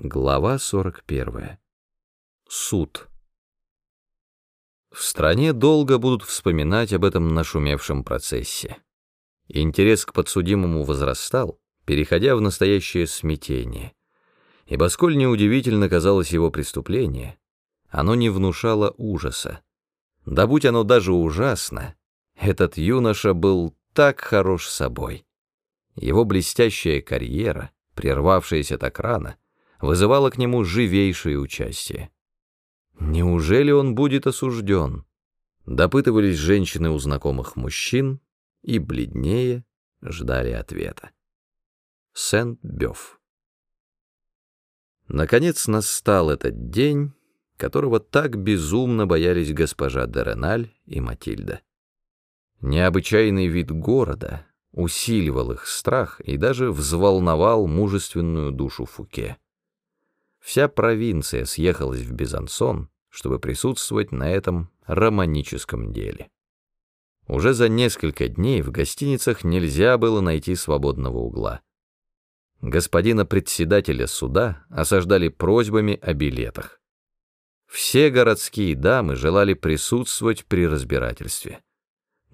Глава 41. Суд. В стране долго будут вспоминать об этом нашумевшем процессе. Интерес к подсудимому возрастал, переходя в настоящее смятение. Ибо сколь неудивительно казалось его преступление, оно не внушало ужаса. Да будь оно даже ужасно, этот юноша был так хорош собой. Его блестящая карьера, прервавшаяся так рано, вызывало к нему живейшее участие. Неужели он будет осужден? Допытывались женщины у знакомых мужчин и, бледнее, ждали ответа. Сент-Бёв. Наконец настал этот день, которого так безумно боялись госпожа Дереналь и Матильда. Необычайный вид города усиливал их страх и даже взволновал мужественную душу Фуке. Вся провинция съехалась в Безансон, чтобы присутствовать на этом романическом деле. Уже за несколько дней в гостиницах нельзя было найти свободного угла. Господина председателя суда осаждали просьбами о билетах. Все городские дамы желали присутствовать при разбирательстве.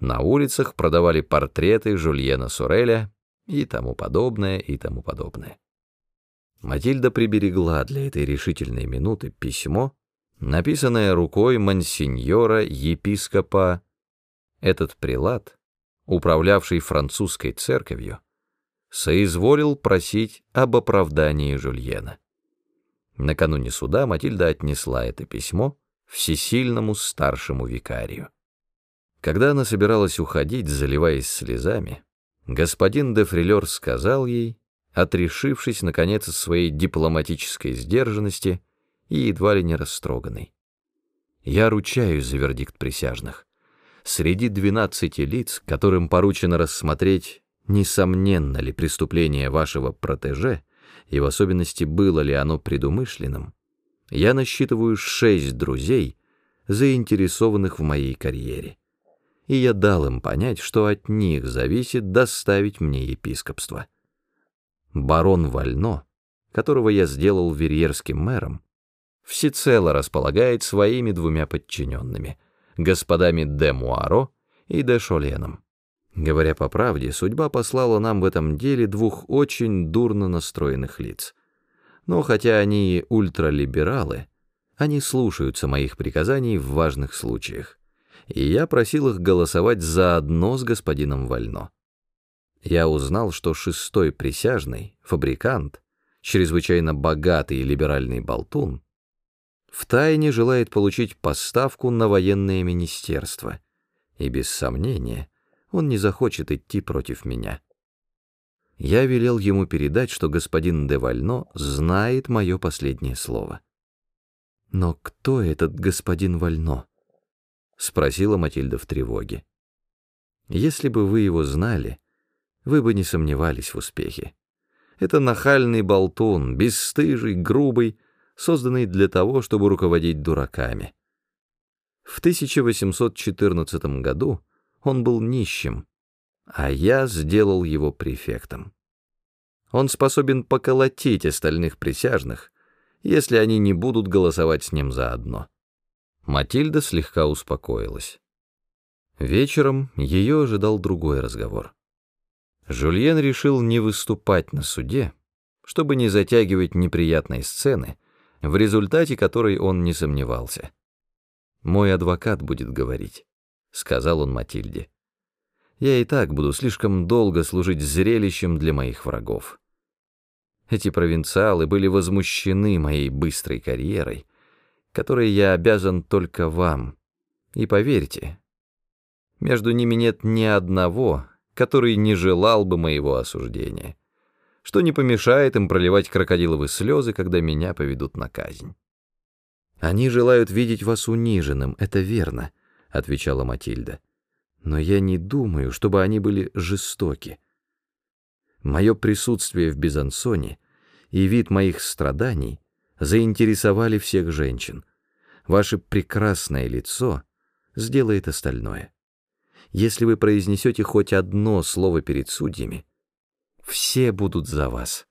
На улицах продавали портреты Жульена Суреля и тому подобное, и тому подобное. Матильда приберегла для этой решительной минуты письмо, написанное рукой мансиньора-епископа. Этот прилад, управлявший французской церковью, соизволил просить об оправдании Жульена. Накануне суда Матильда отнесла это письмо всесильному старшему викарию. Когда она собиралась уходить, заливаясь слезами, господин де Фрилер сказал ей, отрешившись, наконец, от своей дипломатической сдержанности и едва ли не растроганной. Я ручаюсь за вердикт присяжных. Среди двенадцати лиц, которым поручено рассмотреть, несомненно ли преступление вашего протеже, и в особенности было ли оно предумышленным, я насчитываю шесть друзей, заинтересованных в моей карьере. И я дал им понять, что от них зависит доставить мне епископство барон Вально, которого я сделал верьерским мэром, всецело располагает своими двумя подчиненными, господами де Муаро и де Шоленом. Говоря по правде, судьба послала нам в этом деле двух очень дурно настроенных лиц. Но хотя они и ультралибералы, они слушаются моих приказаний в важных случаях, и я просил их голосовать заодно с господином Вально я узнал, что шестой присяжный, фабрикант, чрезвычайно богатый и либеральный болтун, втайне желает получить поставку на военное министерство, и без сомнения он не захочет идти против меня. Я велел ему передать, что господин де Вально знает мое последнее слово. «Но кто этот господин Вально?» — спросила Матильда в тревоге. «Если бы вы его знали, вы бы не сомневались в успехе. Это нахальный болтун, бесстыжий, грубый, созданный для того, чтобы руководить дураками. В 1814 году он был нищим, а я сделал его префектом. Он способен поколотить остальных присяжных, если они не будут голосовать с ним заодно. Матильда слегка успокоилась. Вечером ее ожидал другой разговор. Жульен решил не выступать на суде, чтобы не затягивать неприятной сцены, в результате которой он не сомневался. «Мой адвокат будет говорить», — сказал он Матильде. «Я и так буду слишком долго служить зрелищем для моих врагов». Эти провинциалы были возмущены моей быстрой карьерой, которой я обязан только вам. И поверьте, между ними нет ни одного, который не желал бы моего осуждения, что не помешает им проливать крокодиловые слезы, когда меня поведут на казнь. «Они желают видеть вас униженным, это верно», — отвечала Матильда. «Но я не думаю, чтобы они были жестоки. Мое присутствие в Безансоне и вид моих страданий заинтересовали всех женщин. Ваше прекрасное лицо сделает остальное». Если вы произнесете хоть одно слово перед судьями, все будут за вас.